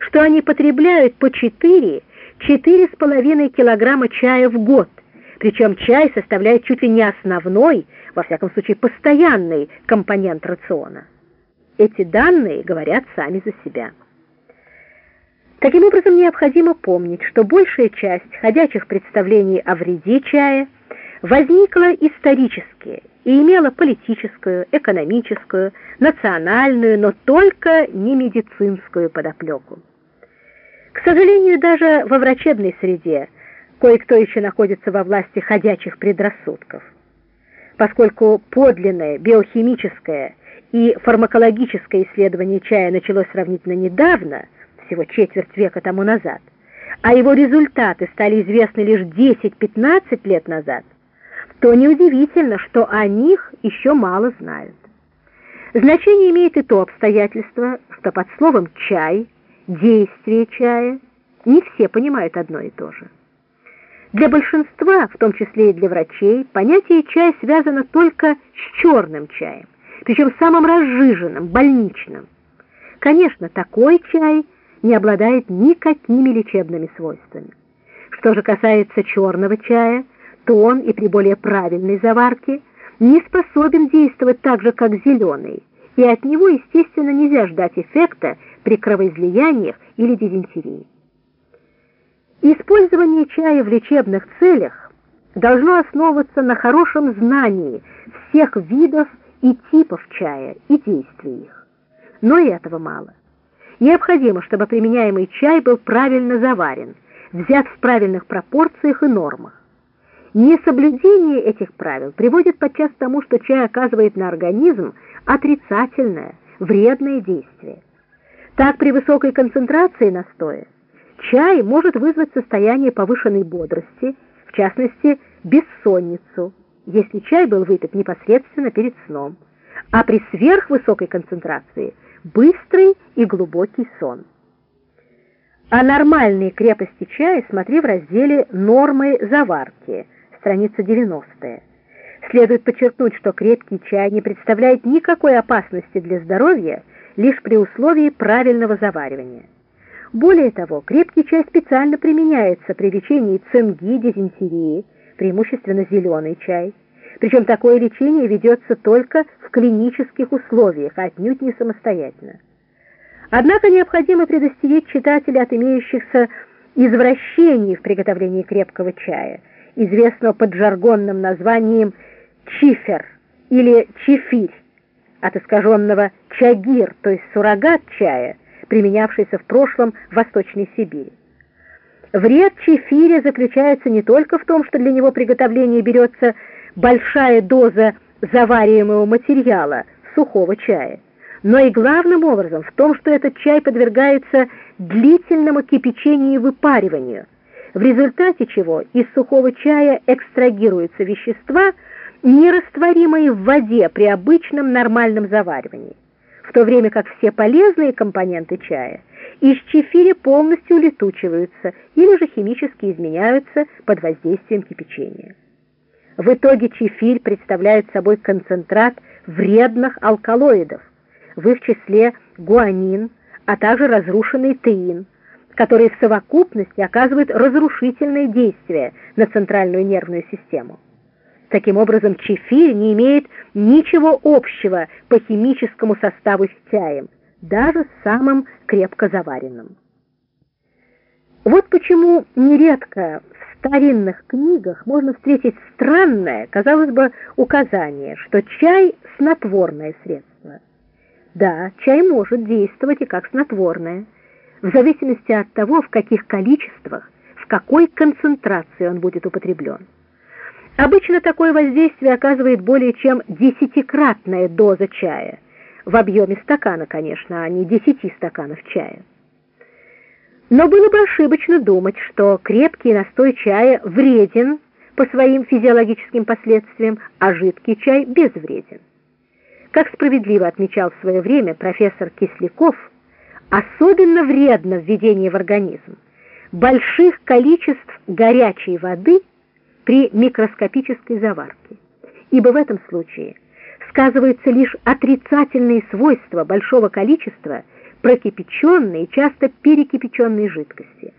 что они потребляют по 4-4,5 килограмма чая в год, причем чай составляет чуть ли не основной, во всяком случае постоянный компонент рациона. Эти данные говорят сами за себя. Таким образом, необходимо помнить, что большая часть ходячих представлений о вреде чая возникла исторически и имела политическую, экономическую, национальную, но только не медицинскую подоплеку. К сожалению, даже во врачебной среде кое-кто еще находится во власти ходячих предрассудков. Поскольку подлинное биохимическое и фармакологическое исследование чая началось сравнительно недавно, всего четверть века тому назад, а его результаты стали известны лишь 10-15 лет назад, то неудивительно, что о них еще мало знают. Значение имеет и то обстоятельство, что под словом «чай», «действие чая» не все понимают одно и то же. Для большинства, в том числе и для врачей, понятие «чай» связано только с черным чаем, причем самым разжиженным, больничным. Конечно, такой чай не обладает никакими лечебными свойствами. Что же касается черного чая, то он и при более правильной заварке не способен действовать так же, как зеленый, и от него, естественно, нельзя ждать эффекта при кровоизлияниях или дизентерии. Использование чая в лечебных целях должно основываться на хорошем знании всех видов и типов чая и действий их. Но и этого мало. Необходимо, чтобы применяемый чай был правильно заварен, взят в правильных пропорциях и нормах. Несоблюдение этих правил приводит подчас к тому, что чай оказывает на организм отрицательное, вредное действие. Так, при высокой концентрации настоя чай может вызвать состояние повышенной бодрости, в частности, бессонницу, если чай был выпит непосредственно перед сном, а при сверхвысокой концентрации – быстрый и глубокий сон. О нормальной крепости чая смотри в разделе «Нормы заварки», страница 90. Следует подчеркнуть, что крепкий чай не представляет никакой опасности для здоровья лишь при условии правильного заваривания. Более того, крепкий чай специально применяется при лечении цинги, дизентерии, преимущественно зеленый чай. Причем такое лечение ведется только в клинических условиях, а отнюдь не самостоятельно. Однако необходимо предостеречь читателя от имеющихся извращений в приготовлении крепкого чая – известного под жаргонным названием чифер или чифирь, от искаженного чагир, то есть суррогат чая, применявшийся в прошлом в Восточной Сибири. Вред чефиря заключается не только в том, что для него приготовления берется большая доза завариваемого материала, сухого чая, но и главным образом в том, что этот чай подвергается длительному кипячению и выпариванию – в результате чего из сухого чая экстрагируются вещества, нерастворимые в воде при обычном нормальном заваривании, в то время как все полезные компоненты чая из чефиря полностью улетучиваются или же химически изменяются под воздействием кипячения. В итоге чефирь представляет собой концентрат вредных алкалоидов, в их числе гуанин, а также разрушенный теин, которые в совокупности оказывают разрушительное действие на центральную нервную систему. Таким образом, чефирь не имеет ничего общего по химическому составу с чаем, даже самым крепко заваренным. Вот почему нередко в старинных книгах можно встретить странное, казалось бы, указание, что чай – снотворное средство. Да, чай может действовать и как снотворное – в зависимости от того, в каких количествах, в какой концентрации он будет употреблен. Обычно такое воздействие оказывает более чем десятикратная доза чая, в объеме стакана, конечно, а не десяти стаканов чая. Но было бы ошибочно думать, что крепкий настой чая вреден по своим физиологическим последствиям, а жидкий чай безвреден. Как справедливо отмечал в свое время профессор Кисляков, Особенно вредно введение в организм больших количеств горячей воды при микроскопической заварке, ибо в этом случае сказываются лишь отрицательные свойства большого количества прокипяченной и часто перекипяченной жидкости.